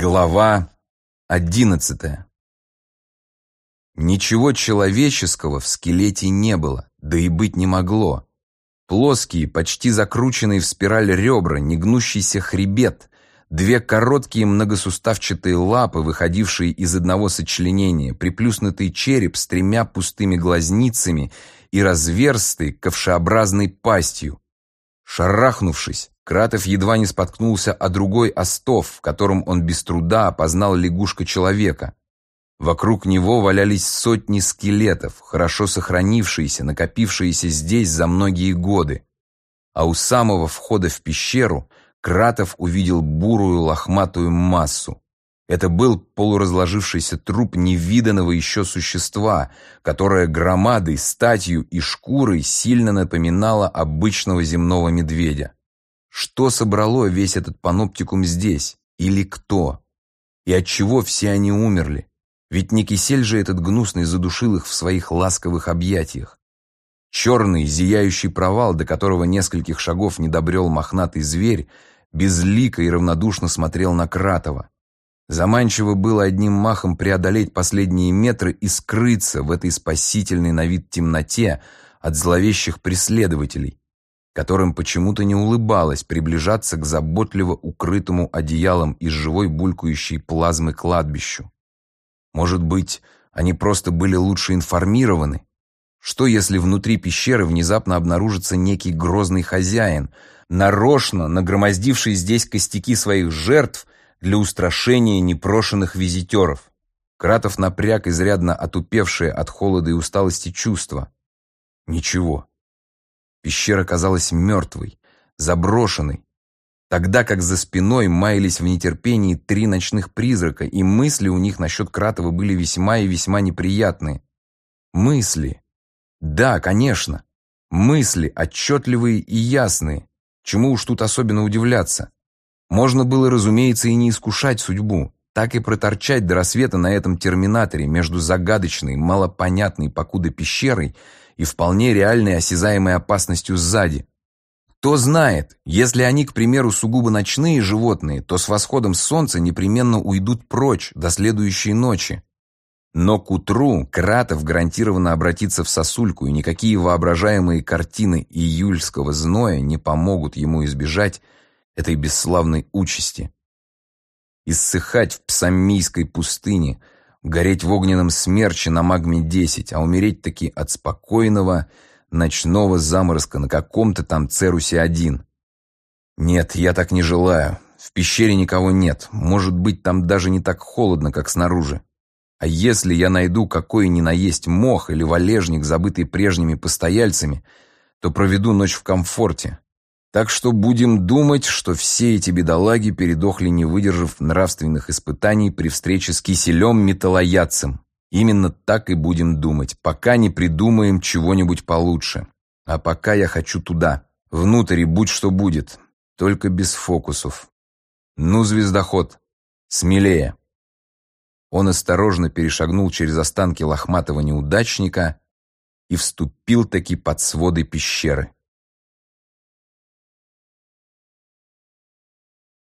Глава одиннадцатая Ничего человеческого в скелете не было, да и быть не могло. Плоские, почти закрученные в спираль ребра, негнущийся хребет, две короткие многосуставчатые лапы, выходившие из одного сочленения, приплюснутый череп с тремя пустыми глазницами и разверстый ковшеобразной пастью. Шарахнувшись, Кратов едва не споткнулся о другой остов, в котором он без труда опознал лягушка-человека. Вокруг него валялись сотни скелетов, хорошо сохранившиеся, накопившиеся здесь за многие годы. А у самого входа в пещеру Кратов увидел бурую лохматую массу. Это был полуразложившийся труп невиданного еще существа, которое громадой, статью и шкурой сильно напоминало обычного земного медведя. Что собрало весь этот паноптикум здесь? Или кто? И от чего все они умерли? Ведь не кисель же этот гнусный задушил их в своих ласковых объятиях. Черный, зияющий провал, до которого нескольких шагов не добрел мохнатый зверь, безлико и равнодушно смотрел на Кратова. Заманчиво было одним махом преодолеть последние метры и скрыться в этой спасительной на вид темноте от зловещих преследователей, которым почему-то не улыбалось приближаться к заботливо укрытому одеялом из живой булькающей плазмы кладбищу. Может быть, они просто были лучше информированы? Что, если внутри пещеры внезапно обнаружится некий грозный хозяин, нарочно нагромоздивший здесь костяки своих жертв для устрашения непрошенных визитеров? Кратов напряг изрядно отупевшие от холода и усталости чувства. Ничего. Пещера казалась мертвой, заброшенной, тогда как за спиной маялись в нетерпении три ночных призрака, и мысли у них насчет Кратова были весьма и весьма неприятные. Мысли. Да, конечно. Мысли, отчетливые и ясные. Чему уж тут особенно удивляться. Можно было, разумеется, и не искушать судьбу, так и проторчать до рассвета на этом терминаторе между загадочной, малопонятной покуда пещерой и вполне реальной осязаемой опасностью сзади. Кто знает, если они, к примеру, сугубо ночные животные, то с восходом солнца непременно уйдут прочь до следующей ночи. Но к утру Кратов гарантированно обратится в сосульку, и никакие воображаемые картины июльского зноя не помогут ему избежать этой бесславной участи. Иссыхать в псаммийской пустыне – гореть в огненном смерче на магме-10, а умереть таки от спокойного ночного заморозка на каком-то там Церусе-1. Нет, я так не желаю. В пещере никого нет. Может быть, там даже не так холодно, как снаружи. А если я найду какой ни наесть мох или валежник, забытый прежними постояльцами, то проведу ночь в комфорте. Так что будем думать, что все эти бедолаги передохли, не выдержав нравственных испытаний при встрече с киселем металлоядцем. Именно так и будем думать, пока не придумаем чего-нибудь получше. А пока я хочу туда, внутрь и будь что будет, только без фокусов. Ну, звездоход, смелее. Он осторожно перешагнул через останки лохматого неудачника и вступил таки под своды пещеры.